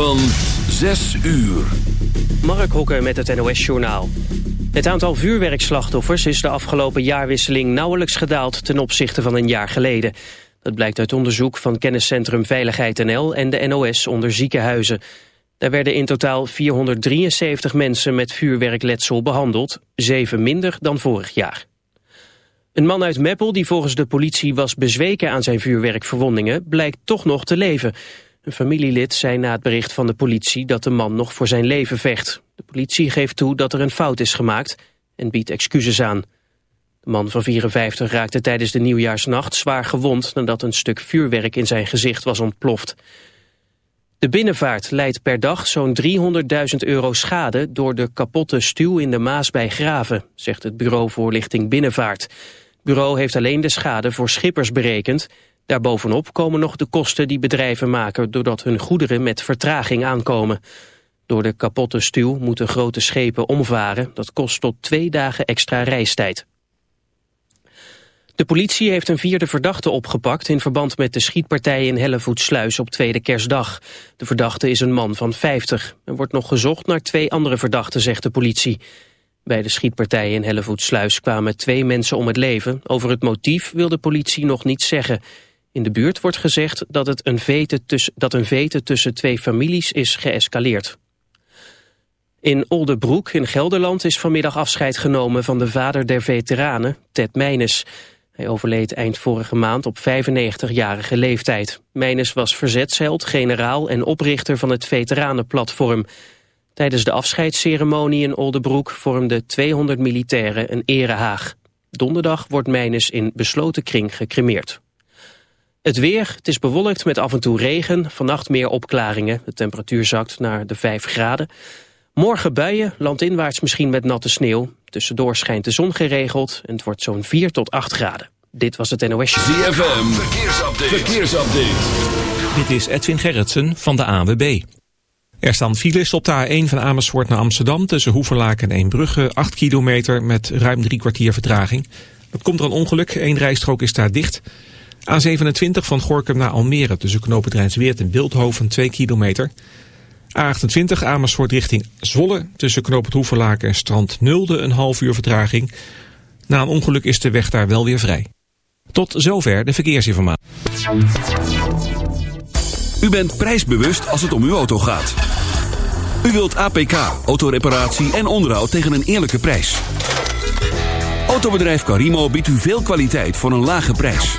van 6 uur. Mark Hokker met het NOS Journaal. Het aantal vuurwerkslachtoffers is de afgelopen jaarwisseling nauwelijks gedaald ten opzichte van een jaar geleden. Dat blijkt uit onderzoek van kenniscentrum Veiligheid NL en de NOS onder ziekenhuizen. Daar werden in totaal 473 mensen met vuurwerkletsel behandeld, zeven minder dan vorig jaar. Een man uit Meppel die volgens de politie was bezweken aan zijn vuurwerkverwondingen blijkt toch nog te leven. Een familielid zei na het bericht van de politie dat de man nog voor zijn leven vecht. De politie geeft toe dat er een fout is gemaakt en biedt excuses aan. De man van 54 raakte tijdens de nieuwjaarsnacht zwaar gewond nadat een stuk vuurwerk in zijn gezicht was ontploft. De binnenvaart leidt per dag zo'n 300.000 euro schade door de kapotte stuw in de Maas bij Graven, zegt het Bureau Voorlichting Binnenvaart. Het bureau heeft alleen de schade voor schippers berekend. Daarbovenop komen nog de kosten die bedrijven maken doordat hun goederen met vertraging aankomen. Door de kapotte stuw moeten grote schepen omvaren. Dat kost tot twee dagen extra reistijd. De politie heeft een vierde verdachte opgepakt in verband met de schietpartij in Hellevoetsluis op tweede kerstdag. De verdachte is een man van 50. Er wordt nog gezocht naar twee andere verdachten, zegt de politie. Bij de schietpartij in Hellevoetsluis kwamen twee mensen om het leven. Over het motief wil de politie nog niets zeggen. In de buurt wordt gezegd dat, het een, vete tussen, dat een vete tussen twee families is geëscaleerd. In Oldebroek in Gelderland is vanmiddag afscheid genomen van de vader der veteranen, Ted Meines. Hij overleed eind vorige maand op 95-jarige leeftijd. Meines was verzetsheld, generaal en oprichter van het Veteranenplatform. Tijdens de afscheidsceremonie in Oldebroek vormden 200 militairen een erehaag. Donderdag wordt Meines in besloten kring gecremeerd. Het weer, het is bewolkt met af en toe regen, vannacht meer opklaringen. De temperatuur zakt naar de 5 graden. Morgen buien, landinwaarts misschien met natte sneeuw. Tussendoor schijnt de zon geregeld en het wordt zo'n 4 tot 8 graden. Dit was het NOS. ZFM, verkeersupdate. verkeersupdate. Dit is Edwin Gerritsen van de AWB. Er staan files op de A1 van Amersfoort naar Amsterdam... tussen Hoeverlaak en Eembrugge, 8 kilometer met ruim drie kwartier vertraging. Dat komt er een ongeluk, één rijstrook is daar dicht... A27 van Gorkum naar Almere tussen knooppunt en Wildhoven 2 kilometer. A28 Amersfoort richting Zwolle tussen knooppunt en Strand Nulde een half uur vertraging. Na een ongeluk is de weg daar wel weer vrij. Tot zover de verkeersinformatie. U bent prijsbewust als het om uw auto gaat. U wilt APK, autoreparatie en onderhoud tegen een eerlijke prijs. Autobedrijf Carimo biedt u veel kwaliteit voor een lage prijs.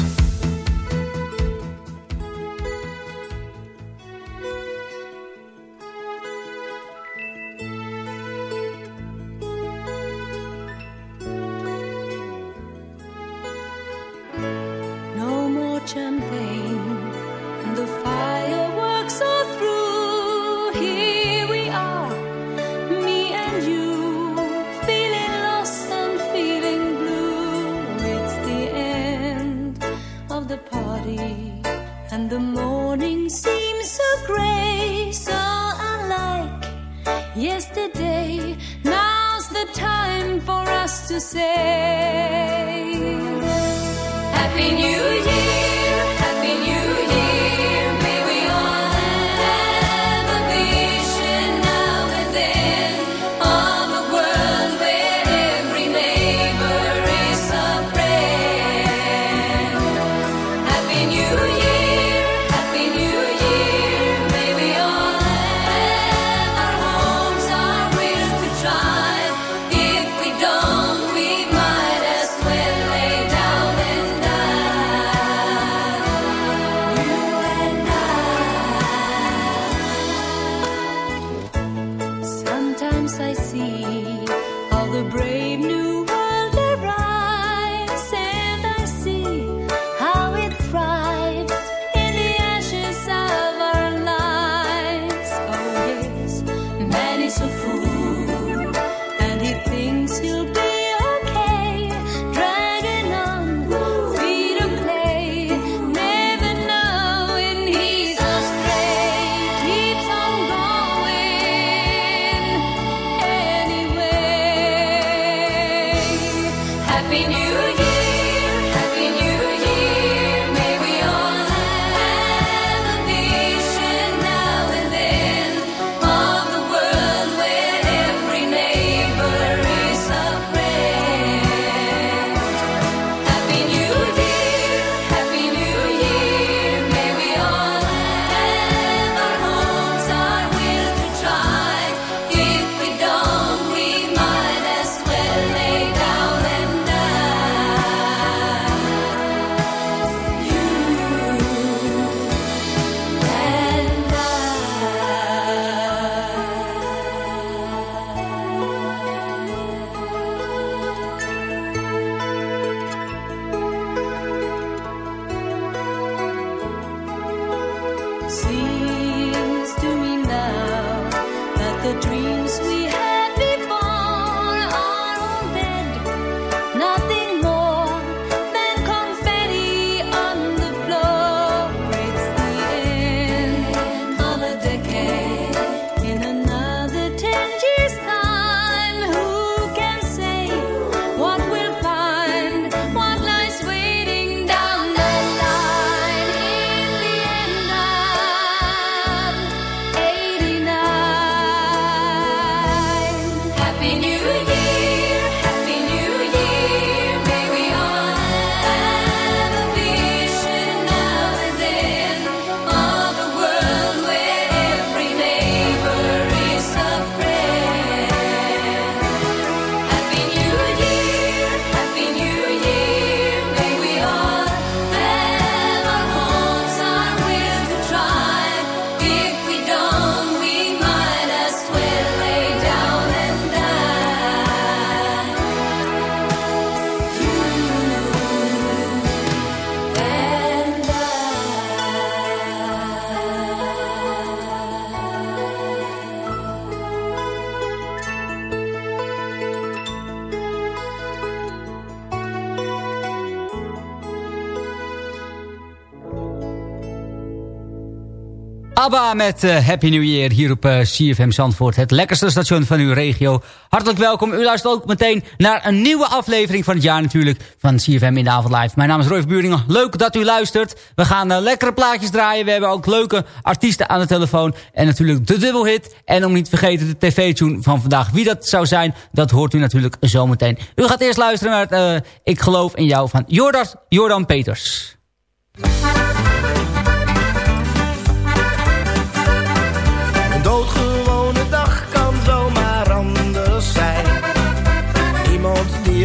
ABBA met eh, Happy New Year hier op eh, CFM Zandvoort. Het lekkerste station van uw regio. Hartelijk welkom. U luistert ook meteen naar een nieuwe aflevering van het jaar natuurlijk. Van CFM in de avond live. Mijn naam is Roy Buringen. Leuk dat u luistert. We gaan eh, lekkere plaatjes draaien. We hebben ook leuke artiesten aan de telefoon. En natuurlijk de dubbelhit. En om niet te vergeten de tv-tune van vandaag. Wie dat zou zijn, dat hoort u natuurlijk zometeen. U gaat eerst luisteren naar het, Ik geloof in jou van Jordan, Jordan Peters.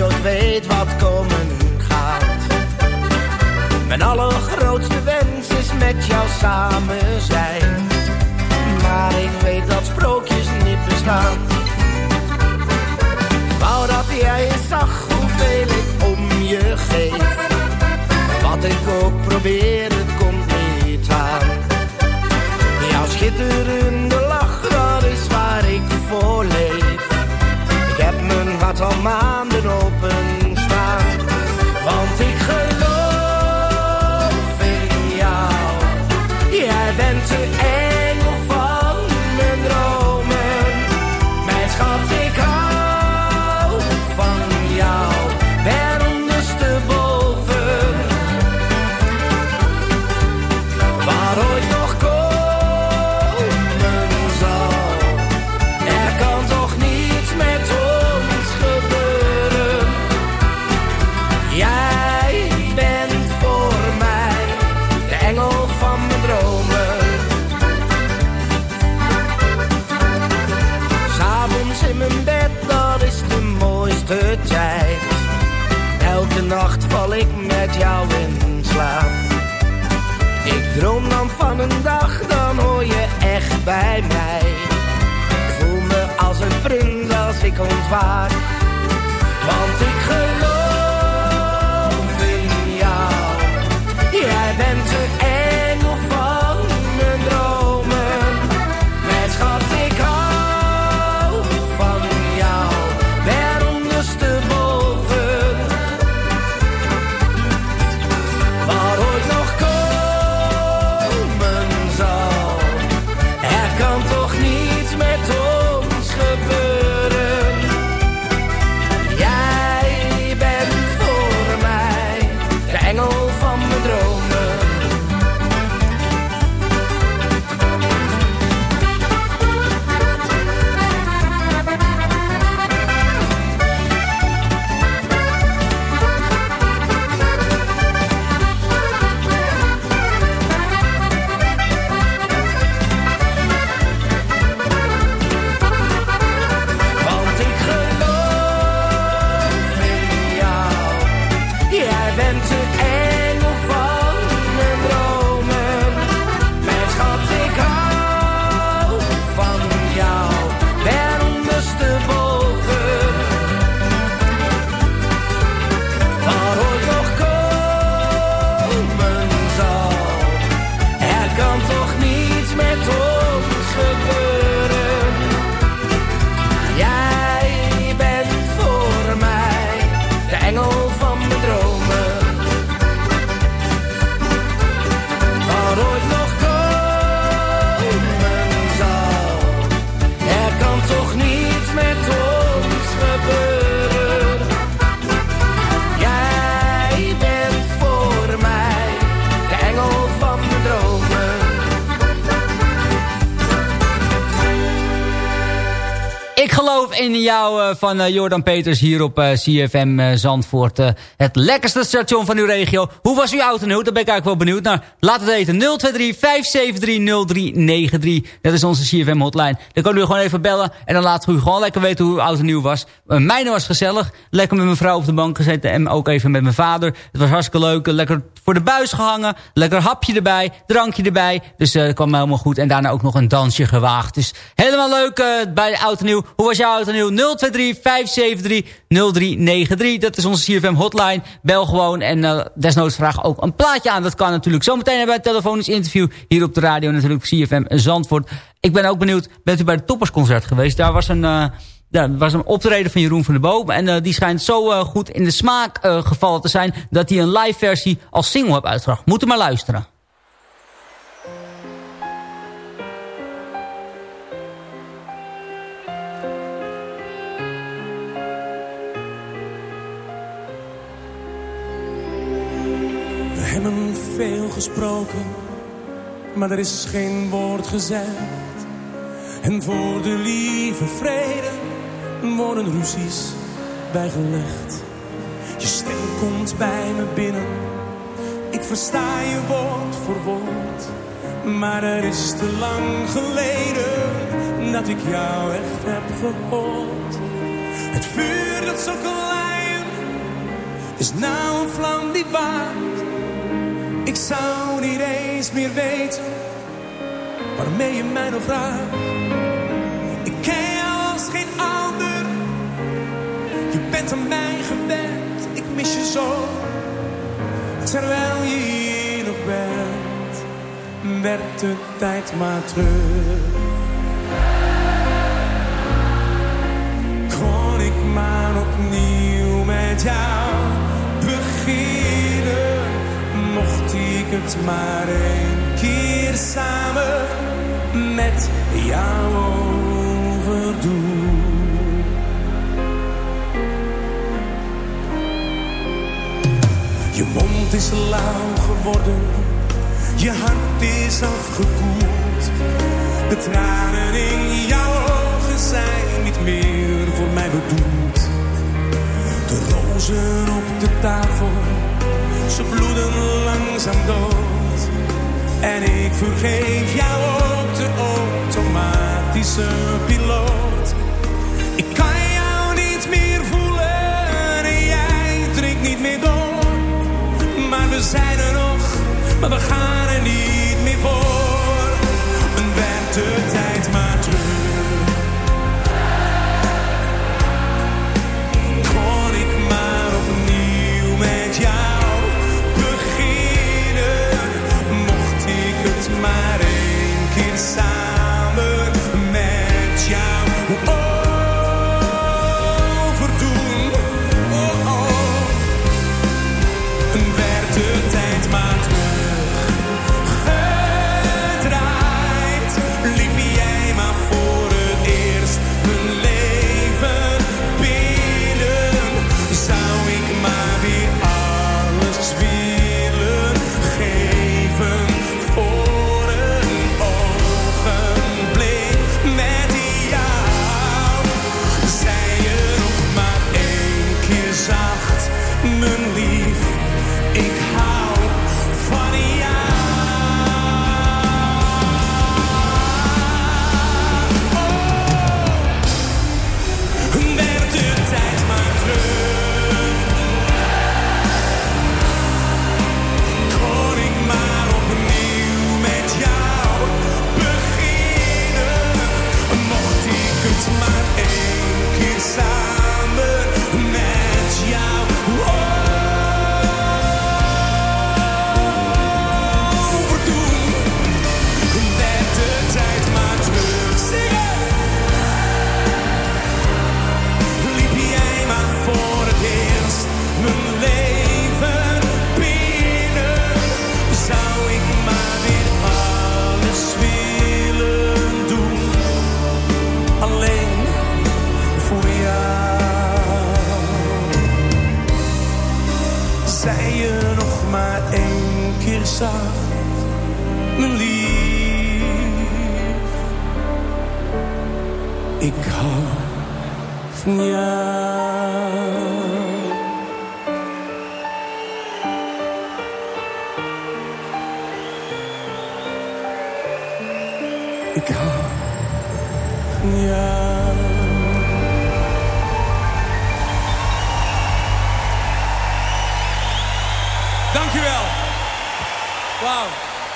Ooit weet wat komen gaat. Mijn allergrootste wens is met jou samen zijn. Maar ik weet dat sprookjes niet bestaan. Wou dat jij zag hoeveel ik om je geef. Wat ik ook probeer, het komt niet aan. Jouw schitterende lach, dat is waar ik voor leef. Ik heb mijn hart al maanden open droom dan van een dag, dan hoor je echt bij mij. Voel me als een prins ik ontwaak. In jou eh, van eh, Jordan Peters hier op eh, CFM eh, Zandvoort. eh, het lekkerste station van uw regio. Hoe was uw auto nieuw? Daar ben ik eigenlijk wel benieuwd naar. Laat het weten. 023-573-0393. Dat is onze CFM hotline. Dan kan u gewoon even bellen. En dan we u gewoon lekker weten hoe uw auto nieuw was. Mijne was gezellig. Lekker met mijn vrouw op de bank gezeten. En ook even met mijn vader. Het was hartstikke leuk. Lekker voor de buis gehangen. Lekker hapje erbij. Drankje erbij. Dus eh, dat kwam helemaal goed. En daarna ook nog een dansje gewaagd. Dus helemaal leuk eh, bij de auto nieuw. Hoe was jouw auto nieuw? 023-573-0393. Dat is onze CFM hotline. Bel gewoon en eh, desnoods vraag ook een plaatje aan. Dat kan natuurlijk. Zometeen hebben een telefonisch interview hier op de radio. Natuurlijk CFM Zandvoort. Ik ben ook benieuwd. Bent u bij het Toppersconcert geweest? Daar was een... eh, ja, er was een optreden van Jeroen van der Boom. En eh, die schijnt zo goed in de smaak gevallen te zijn... dat hij een live versie als single heeft uitgebracht. Moet u maar luisteren. Veel gesproken, maar er is geen woord gezegd. En voor de lieve vrede worden ruzies bijgelegd. Je stem komt bij me binnen, ik versta je woord voor woord. Maar er is te lang geleden dat ik jou echt heb gehoord. Het vuur dat zo kan leiden, is nou een vlam die waakt. Ik zou niet eens meer weten waarmee je mij nog raakt. Ik ken jou als geen ander. Je bent aan mij gewend. Ik mis je zo. Terwijl je hier nog bent, werd de tijd maar terug. Kon ik maar opnieuw met jou beginnen. Ik het maar een keer samen met jou overdoen. Je mond is lauw geworden, je hart is afgekoeld. De tranen in jouw ogen zijn niet meer voor mij bedoeld. De rozen op de tafel, ze bloeden langzaam dood. En ik vergeef jou ook de automatische piloot. Ik kan jou niet meer voelen en jij drinkt niet meer door. Maar we zijn er nog, maar we gaan er niet meer voor. En werd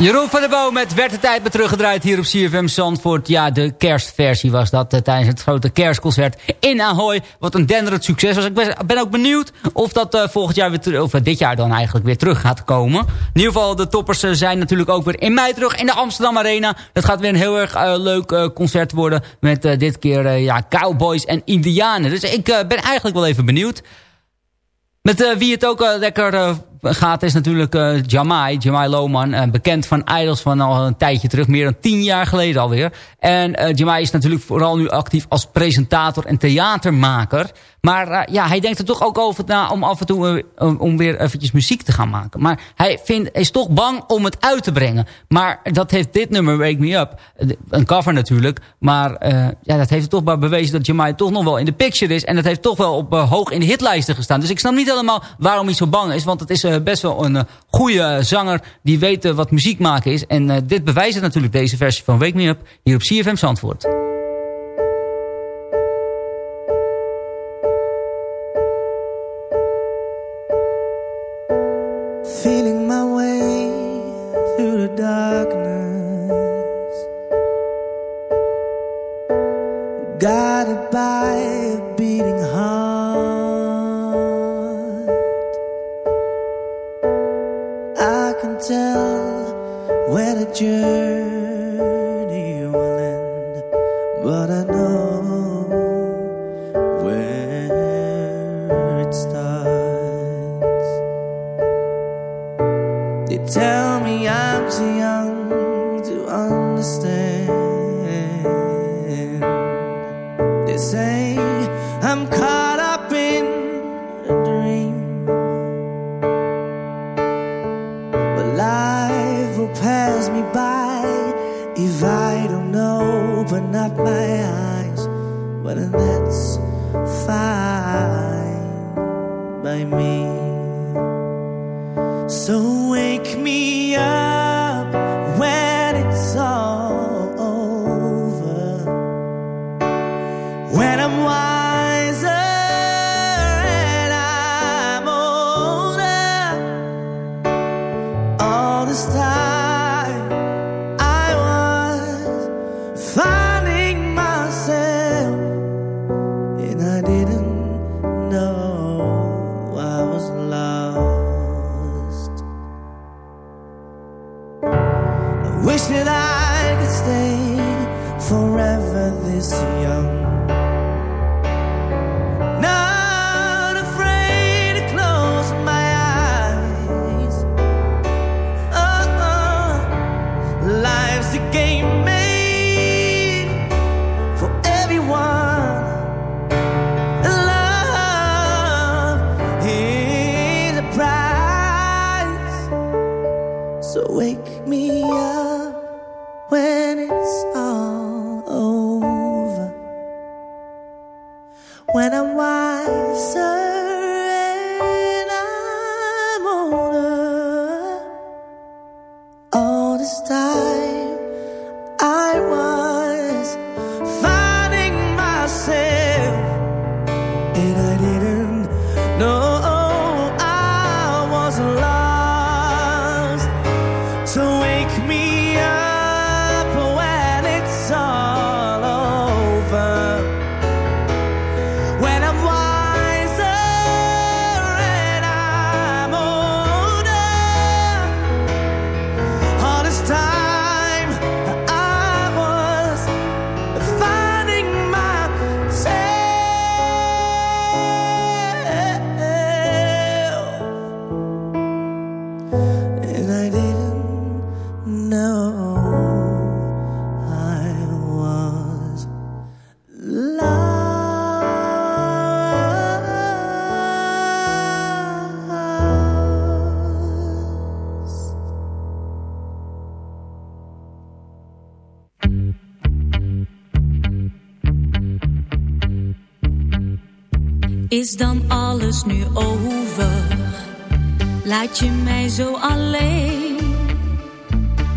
Jeroen van der Boom met Werd de Tijd weer teruggedraaid hier op CFM Zandvoort. Ja, de kerstversie was dat eh, tijdens het grote kerstconcert in Ahoy. Wat een denderend succes was. Ik ben, ook benieuwd of dat eh, volgend jaar weer of eh, dit jaar dan eigenlijk weer terug gaat komen. In ieder geval, de toppers zijn natuurlijk ook weer in mei terug in de Amsterdam Arena. Het gaat weer een heel erg leuk concert worden met dit keer ja, cowboys en indianen. Dus ik ben eigenlijk wel even benieuwd. Met wie het ook lekker gaat is natuurlijk eh Jamai, Jamai Lohman. eh, bekend van Idols van al een tijdje terug, meer dan tien jaar geleden alweer. En eh Jamai is natuurlijk vooral nu actief als presentator en theatermaker. Maar ja, hij denkt er toch ook over na om af en toe om- weer eventjes muziek te gaan maken. Maar hij vindt, is toch bang om het uit te brengen. Maar dat heeft dit nummer, Wake Me Up, een cover natuurlijk. Maar ja, dat heeft toch wel bewezen dat Jamai toch nog wel in de picture is. En dat heeft toch wel op, hoog in de hitlijsten gestaan. Dus ik snap niet helemaal waarom hij zo bang is. Want het is best wel een eh, goede zanger die weet eh, wat muziek maken is. En eh, dit bewijst natuurlijk, deze versie van Wake Me Up, hier op CFM Zandvoort. se together. Is dan alles nu over? Laat je mij zo alleen?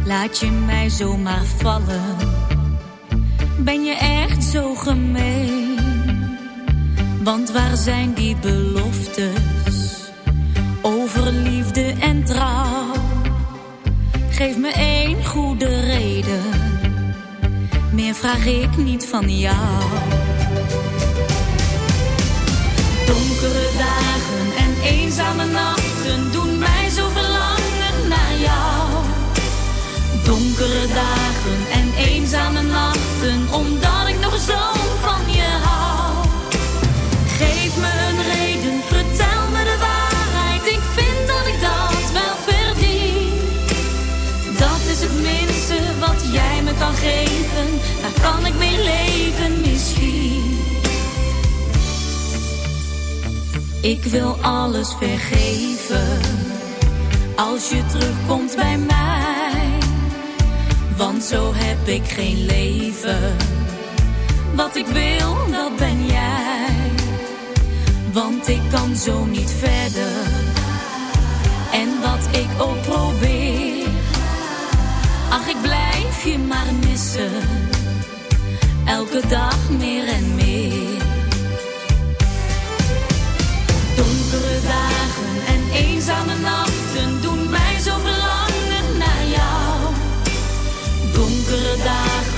Laat je mij zomaar vallen? Ben je echt zo gemeen? Want waar zijn die beloftes over liefde en trouw? Geef me één goede reden, meer vraag ik niet van jou. Donkere dagen en eenzame nachten doen mij zo verlangen naar jou. Donkere dagen en eenzame Ik wil alles vergeven als je terugkomt bij mij. Want zo heb ik geen leven. Wat ik wil, dat ben jij. Want ik kan zo niet verder. En wat ik ook probeer. Ach, ik blijf je maar missen. Elke dag meer en meer. Donkere dagen en eenzame nachten doen mij zo verlangen naar jou. Donkere dagen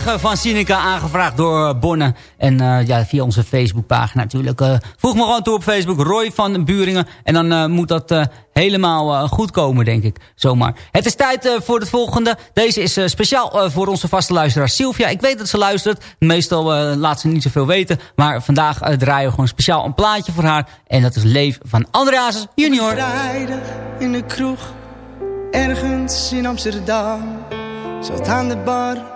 Van Sinica, aangevraagd door Bonne. En eh, ja, via onze Facebookpagina natuurlijk. Eh, voeg me gewoon toe op Facebook, Roy van Buringen. En dan eh, moet dat helemaal goed komen, denk ik. Zomaar. Het is tijd voor het volgende. Deze is speciaal voor onze vaste luisteraar Sylvia. Ik weet dat ze luistert. Meestal laat ze niet zoveel weten. Maar vandaag draaien we gewoon speciaal een plaatje voor haar. En dat is Leef van Andreas Junior. Vrijdag in de kroeg, ergens in Amsterdam. Zat aan de bar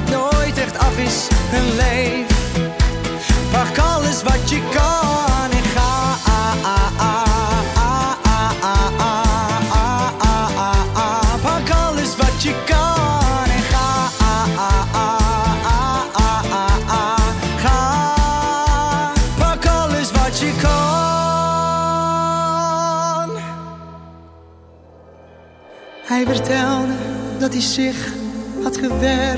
het nooit echt af is, een leef. Pak alles wat je kan en ga. Pak alles wat je kan en ga. Ga. Pak alles wat je kan. Hij vertelde dat hij zich had gewerkt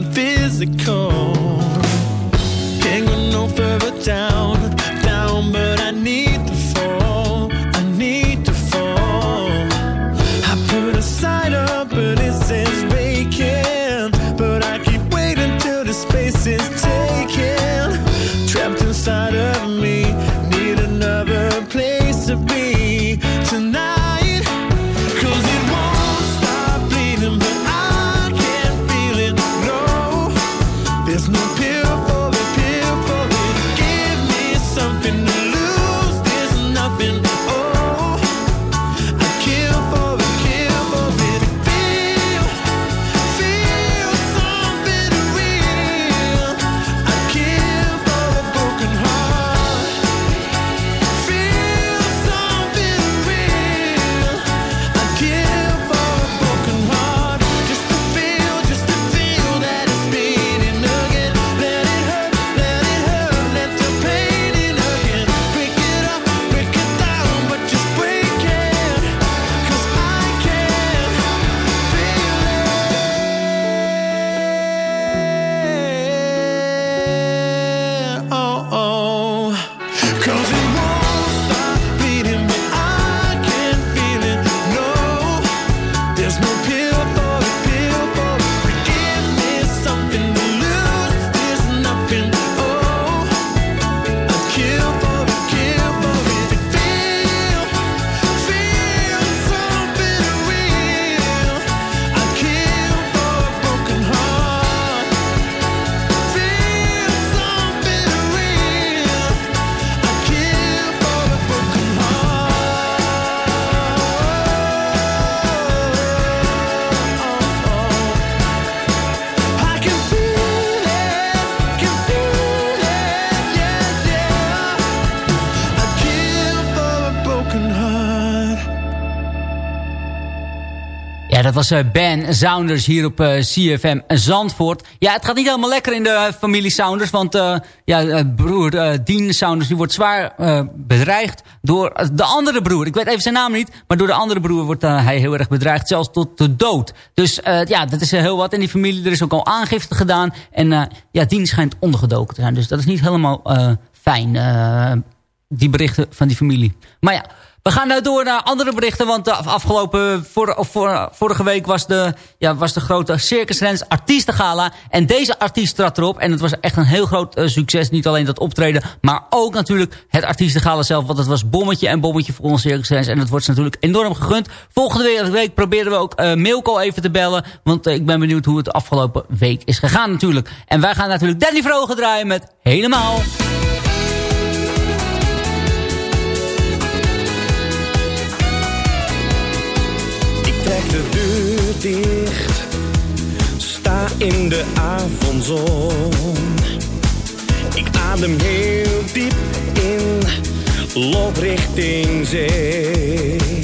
not physical. was eh, Ben Saunders hier op eh, CFM Zandvoort. Ja, het gaat niet helemaal lekker in de eh, familie Saunders. Want uh, ja, broer Dean Saunders die wordt zwaar bedreigd door de andere broer. Ik weet even zijn naam niet. Maar door de andere broer wordt hij heel erg bedreigd. Zelfs tot de dood. Dus ja, dat is heel wat in die familie. Er is ook al aangifte gedaan. En ja, Dean schijnt ondergedoken te zijn. Dus dat is niet helemaal fijn. die berichten van die familie. Maar ja... We gaan nou door naar andere berichten. Want de afgelopen vor, vorige week was de, ja, was de grote Circusrens artiestengala. En deze artiest trad erop. En het was echt een heel groot eh, succes. Niet alleen dat optreden, maar ook natuurlijk het artiestengala zelf. Want het was bommetje en bommetje voor ons Circusrens. En dat wordt ze natuurlijk enorm gegund. Volgende week proberen we ook uh, Milko even te bellen. Want eh, ik ben benieuwd hoe het afgelopen week is gegaan natuurlijk. En wij gaan natuurlijk Danny Vrogen draaien met Helemaal. trek de deur dicht, sta in de avondzon. Ik adem heel diep in, loop richting zee.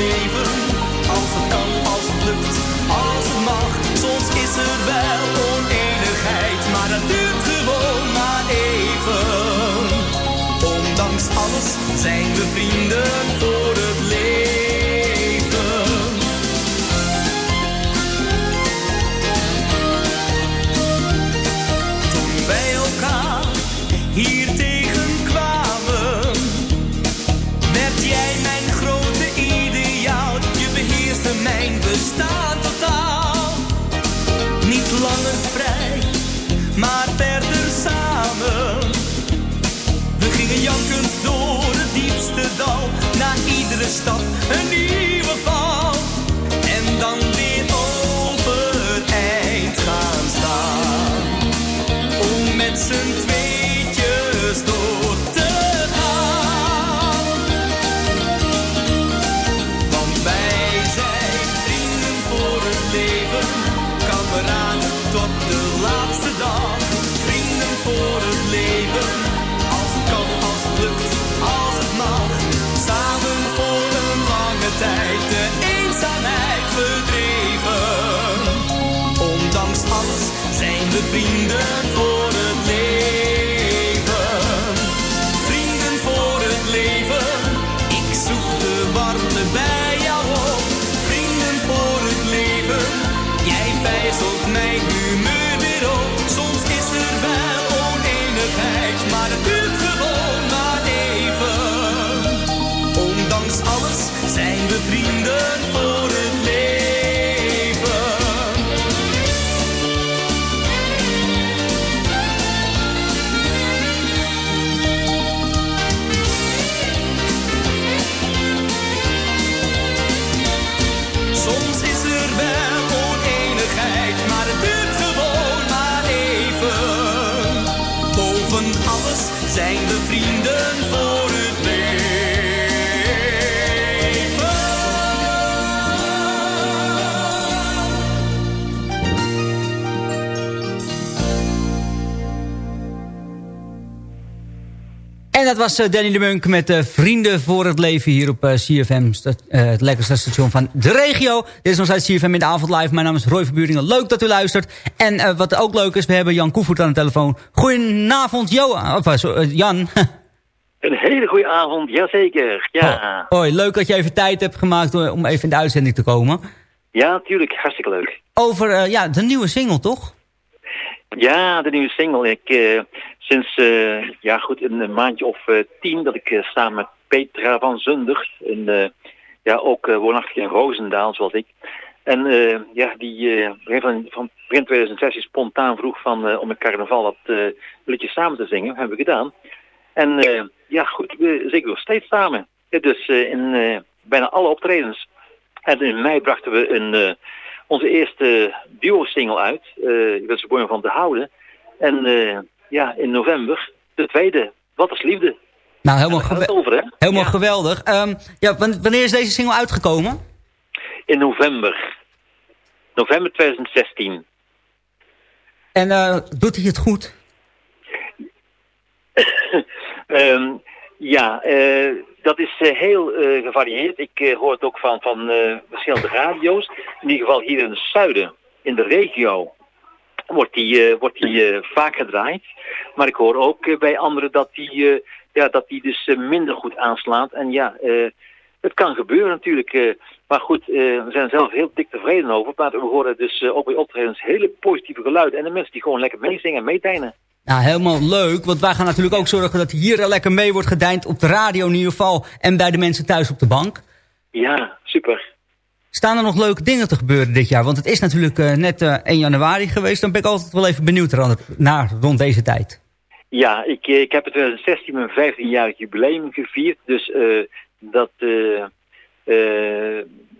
Als het kan, als het lukt, als het mag. Soms is er wel oneenigheid, maar dat duurt gewoon maar even. Ondanks alles zijn we vrienden. Stap een nieuwe val. En dan weer overeind gaan staan, om met z'n tweetjes alles zijn dat was eh, Danny de Munk met eh, Vrienden voor het Leven hier op eh, CFM. het lekkerste station van de regio. Dit is nog steeds CFM in de avond live. Mijn naam is Roy Verburingen. Leuk dat u luistert. En wat ook leuk is, we hebben Jan Koevoet aan de telefoon. Goedenavond, Johan. Of, Jan. Een hele goede avond, jazeker. Ja, Hoi, leuk dat je even tijd hebt gemaakt om even in de uitzending te komen. ja natuurlijk. Hartstikke leuk. Over ja, de nieuwe single, toch? Ja, de nieuwe single. Ik, eh, sinds eh, ja, goed, een, maandje of eh, tien dat ik samen met Petra van Zundert, en, ja, ook woonachtig in Roosendaal, zoals ik. En ja, die van, van begin 2016 spontaan vroeg van, om met carnaval dat liedje samen te zingen. hebben we gedaan. En ja, goed, we zingen nog steeds samen. Dus in bijna alle optredens. En in mei brachten we een, onze eerste duo-single uit. Ik ben zo mooi van te houden. En eh, ja, in november de tweede. Wat is liefde? Nou, helemaal, Daar gaat het gewe- over, hè? helemaal geweldig. Ja, wan- wanneer is deze single uitgekomen? In november. November 2016. En eh, doet hij het goed? Ehm, ja, eh, dat is eh, heel eh, gevarieerd. Ik hoor het ook van, van verschillende radio's. In ieder geval hier in het zuiden, in de regio, wordt die, wordt die vaak gedraaid. Maar ik hoor ook bij anderen dat die, ja, dat die dus minder goed aanslaat. En ja, het kan gebeuren natuurlijk. maar goed, we zijn zelf heel dik tevreden over. Maar we horen dus ook bij optredens hele positieve geluiden. En de mensen die gewoon lekker meezingen en meedijnen. Nou, helemaal leuk. Want wij gaan natuurlijk ook zorgen dat hier lekker mee wordt gedijnd op de radio in ieder geval. En bij de mensen thuis op de bank. Ja, super. Staan er nog leuke dingen te gebeuren dit jaar? Want het is natuurlijk eh, net eh 1 januari geweest. Dan ben ik altijd wel even benieuwd naar, rond deze tijd. Ja, ik, eh, ik heb in 2016 mijn 15-jarig jubileum gevierd. Dus eh, dat,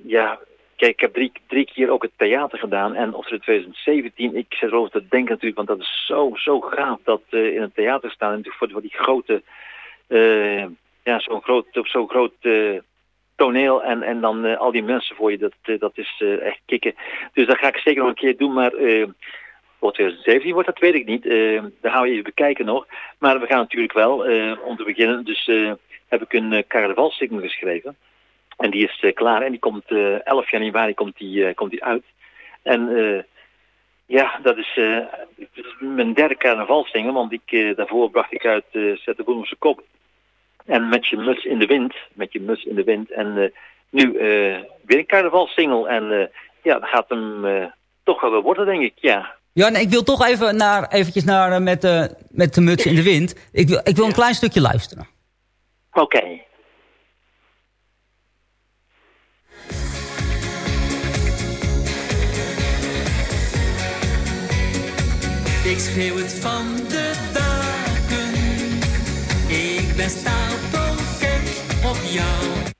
ja, kijk, ik heb drie, drie keer ook het theater gedaan. En of in 2017, ik zit erover te denken natuurlijk, want dat is zo, zo gaaf dat eh, in het theater staan. En natuurlijk voor, die grote, eh, ja, zo'n groot, zo'n groot eh, toneel en, en dan al die mensen voor je, dat, dat is echt kicken. Dus dat ga ik zeker nog een keer doen, maar... voor 2017 wordt dat, weet ik niet. Daar gaan we even bekijken nog. Maar we gaan natuurlijk wel, om te beginnen, dus heb ik een carnavalssingle geschreven. En die is eh, klaar en die komt eh 11 januari komt die, eh, komt die uit. En eh, ja, dat is, eh, is mijn derde carnavalssingle, want ik, eh, daarvoor bracht ik uit eh Zet de boel op zijn kop. En met je muts in de wind, met je muts in de wind. En eh, nu eh, weer een carnavalssingle. En eh, ja, dat gaat hem eh, toch wel worden, denk ik, ja. Jan, ik wil toch even naar, eventjes naar eh, met, de met de muts in de wind. Ik wil, ik wil een klein stukje luisteren. Oké. Schreeuw het van de daken. Ik ben stapelgek op jou.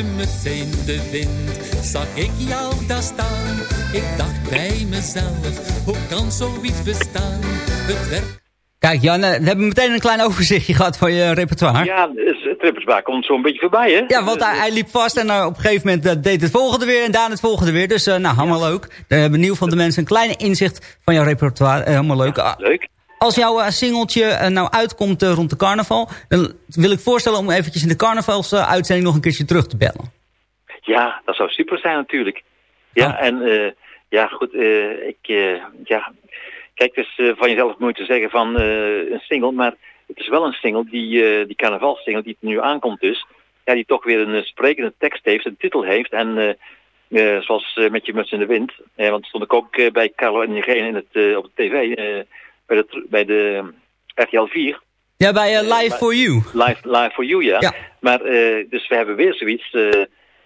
Je muts in de wind zag ik jou daar staan. Ik dacht bij mezelf, hoe kan zoiets bestaan? Het werd Kijk Jan, eh, we hebben meteen een klein overzichtje gehad van je repertoire. Ja, het repertoire komt zo'n beetje voorbij, hè? Ja, want hij, hij liep vast en eh, op een gegeven moment eh, deed het volgende weer en daarna het volgende weer. Dus eh, nou, helemaal leuk. Daar hebben in ieder geval de mensen een kleine inzicht van jouw repertoire. Helemaal leuk. Leuk. Als jouw eh, singeltje eh, nou uitkomt eh, rond de carnaval, dan wil ik voorstellen om eventjes in de carnavalsuitzending nog een keertje terug te bellen. Ja, dat zou super zijn natuurlijk. Ja, Ah. en ja, goed, ik, ja, kijk, het is van jezelf moeite te zeggen van een single, maar het is wel een single, die, die carnavalsingle die nu aankomt dus, ja, die toch weer een sprekende tekst heeft, een titel heeft en zoals Met je muts in de wind, want stond ik ook bij Carlo en Irene in het, op de tv, bij de, bij de eh, RTL 4, Ja, bij eh, Live maar- for You. Live, live for You, ja. Ja. Maar, eh, dus we hebben weer zoiets. eh,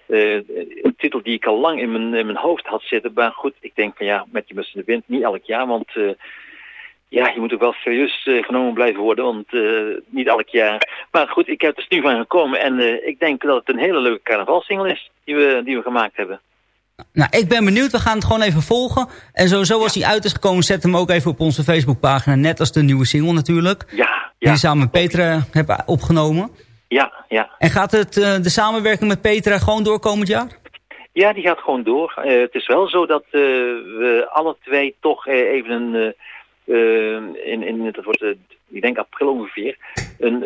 eh, een titel die ik al lang in mijn, in mijn hoofd had zitten. Maar goed, ik denk van ja, met je mus in de wind, niet elk jaar. Want eh, ja, je moet ook wel serieus eh, genomen blijven worden. Want eh, niet elk jaar. Maar goed, ik heb er dus nu van gekomen. En eh, ik denk dat het een hele leuke carnavalsingle is die we, die we gemaakt hebben. Nou, ik ben benieuwd. We gaan het gewoon even volgen. En sowieso als hij uit is gekomen, zet hem ook even op onze Facebookpagina. Net als de nieuwe single natuurlijk. Ja, Die ja, je samen met Petra hebt opgenomen. ja, ja. En gaat het, eh, de samenwerking met Petra gewoon door komend jaar? Ja, die gaat gewoon door. Eh, het is wel zo dat eh, we alle twee toch even een, in, in, dat wordt, ik denk april ongeveer, een,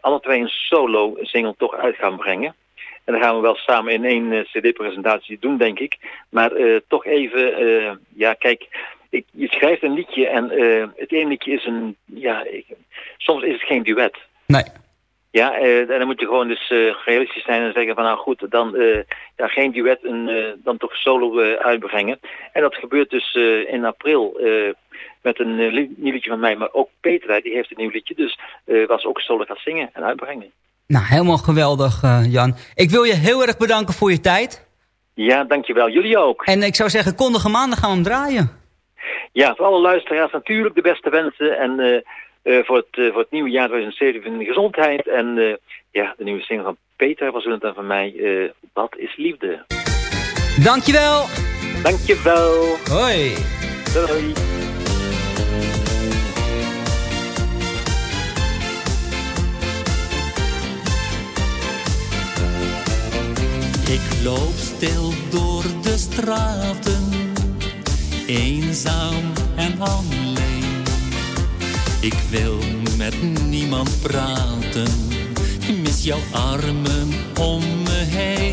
alle twee een solo single toch uit gaan brengen. En dan gaan we wel samen in één eh, cd-presentatie doen, denk ik. Maar eh, toch even, eh, ja kijk, ik, je schrijft een liedje en het ene liedje is een, ja, ik, soms is het geen duet. Nee. Ja, en dan moet je gewoon dus realistisch zijn en zeggen van nou goed, dan ja, geen duet en dan toch solo uitbrengen. En dat gebeurt dus in april met een nieuw liedje van mij, maar ook Petra, die heeft een nieuw liedje, dus was ook solo gaat zingen en uitbrengen. Nou, helemaal geweldig, eh, Jan. Ik wil je heel erg bedanken voor je tijd. Ja, dankjewel. Jullie ook. En ik zou zeggen, kondig hem aan, dan gaan we hem draaien. Ja, voor alle luisteraars natuurlijk de beste wensen en eh, eh, voor, het, voor het nieuwe jaar 2007 gezondheid. En ja, de nieuwe single van Petra was het en van mij, Wat is liefde? Dankjewel. Dankjewel. Hoi. Doei. Ik loop stil door de straten, eenzaam en alleen. Ik wil met niemand praten, mis jouw armen om me heen.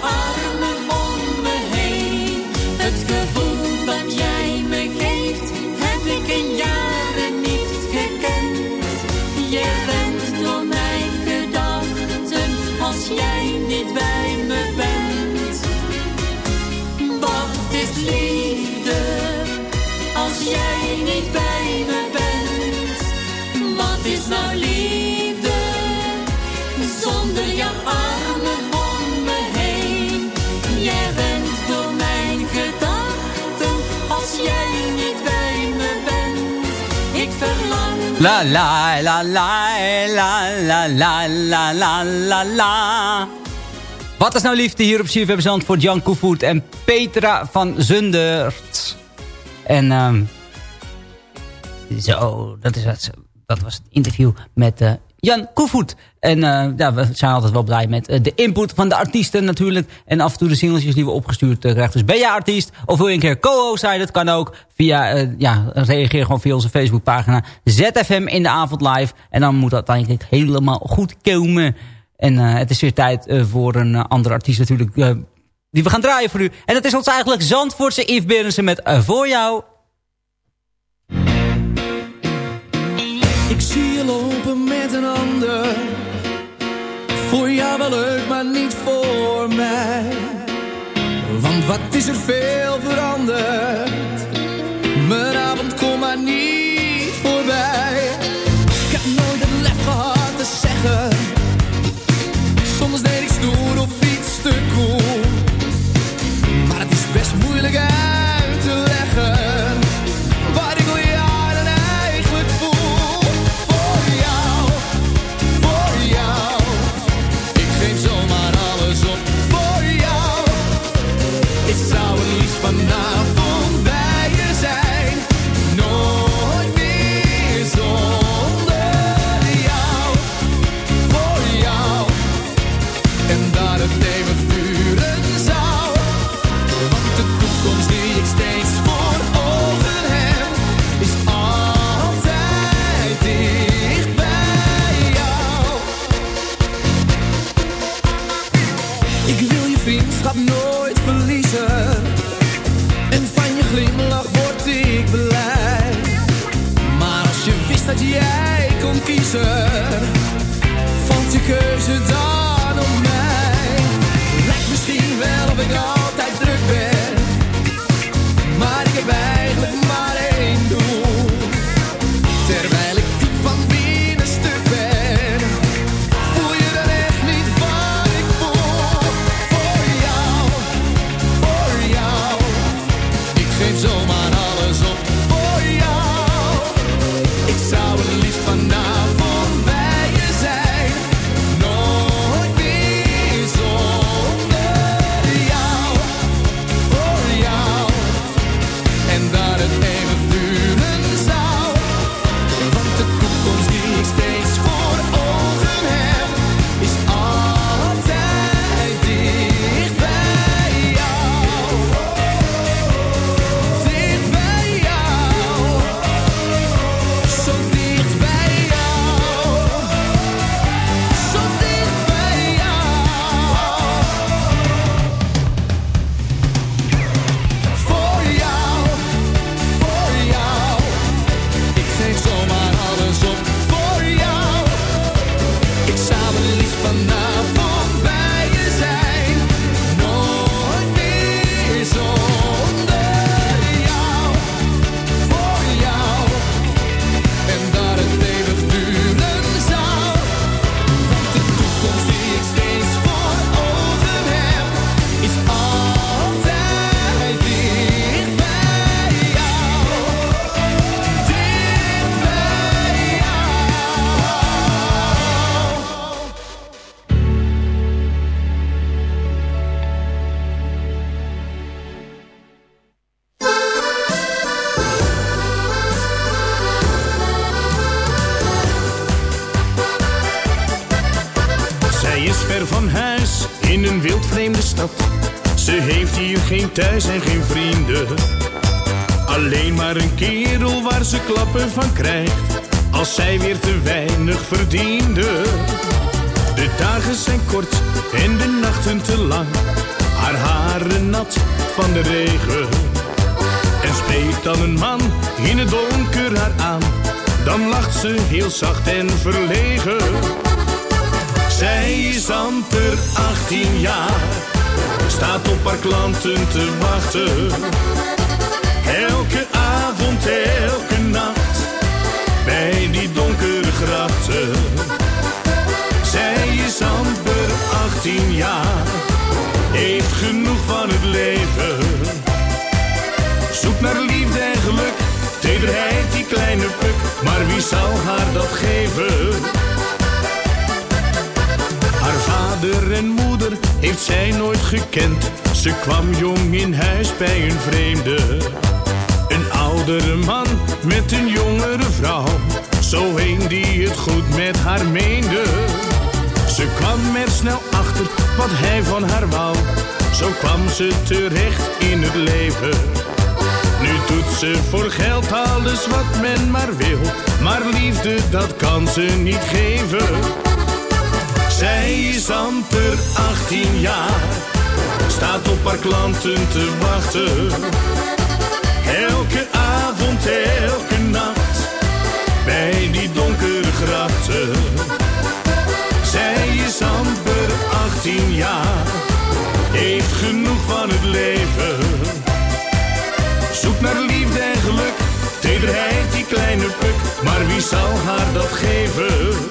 all La la la la la la la la la la la. Wat is nou liefde hier op CFM Zandvoort? Jan Koevoet en Petra van Zundert. En ehm zo, dat, is dat was het interview met eh, Jan Koevoet. En eh, ja, we zijn altijd wel blij met eh, de input van de artiesten natuurlijk. En af en toe de singeltjes die we opgestuurd eh, krijgen. Dus ben je artiest of wil je een keer co-host zijn? Dat kan ook via, ja, reageer gewoon via onze Facebookpagina. ZFM in de avond live. En dan moet dat ik helemaal goed komen. En het is weer tijd voor een andere artiest natuurlijk. die we gaan draaien voor u. En dat is ons eigenlijk Zandvoortse Yves Berensen met Voor jou. Voor jou wel leuk, maar niet voor mij. Want wat is er veel veranderd? Mijn avond komt maar niet voorbij. Ik heb nooit het lef gehad te zeggen. Te wachten. Elke avond, elke nacht. Bij die donkere grachten. Zij is amper 18 jaar. Heeft genoeg van het leven. Zoekt naar liefde en geluk. Tederheid, die kleine puk. Maar wie zal haar dat geven? Vader en moeder heeft zij nooit gekend. Ze kwam jong in huis bij een vreemde. Een oudere man met een jongere vrouw. Zo een die het goed met haar meende. Ze kwam er snel achter wat hij van haar wou. Zo kwam ze terecht in het leven. Nu doet ze voor geld alles wat men maar wil. Maar liefde, dat kan ze niet geven. Zij is amper 18 jaar. Staat op haar klanten te wachten. Elke avond, elke nacht. Bij die donkere grachten. Zij is amper 18 jaar. Heeft genoeg van het leven. Zoekt naar liefde en geluk. Tederheid, die kleine puk. Maar wie zal haar dat geven?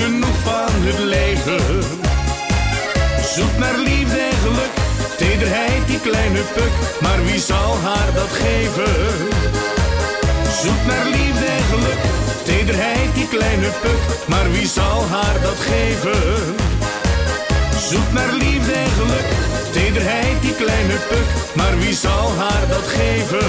Genoeg van het leven. Zoekt naar liefde en geluk, tederheid, die kleine puk. Maar wie zal haar dat geven? Zoekt naar liefde en geluk, tederheid, die kleine puk. Maar wie zal haar dat geven? Zoekt naar liefde en geluk, tederheid, die kleine puk. Maar wie zal haar dat geven?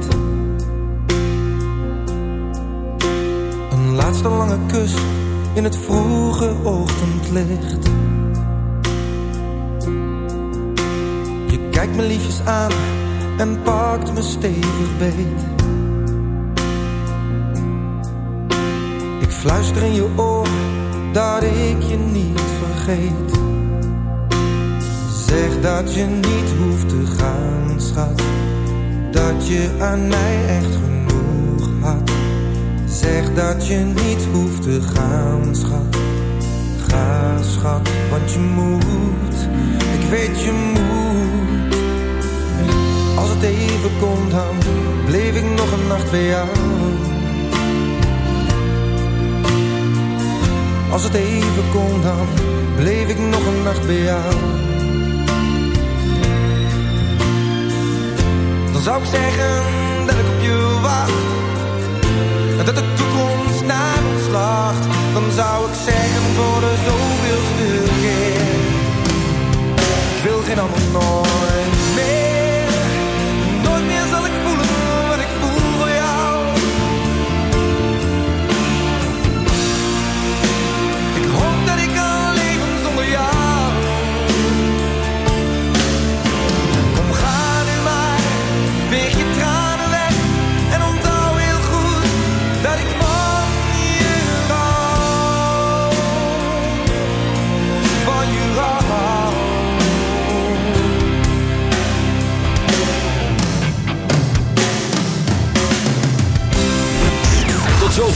kijkt me liefjes aan en pakt me stevig beet. Ik fluister in je oor dat ik je niet vergeet. Zeg dat je niet hoeft te gaan, schat. Dat je aan mij echt genoeg dat je niet hoeft te gaan, schat. Ga, schat, want je moet. Ik weet je moet. Het even komt, dan bleef ik nog een nacht bij jou. Als het even kon, dan bleef ik nog een nacht bij jou. Dan zou ik zeggen dat ik op je wacht. Dat de toekomst naar ons lacht. Dan zou ik zeggen voor de zoveelste keer. Ik wil geen ander nooit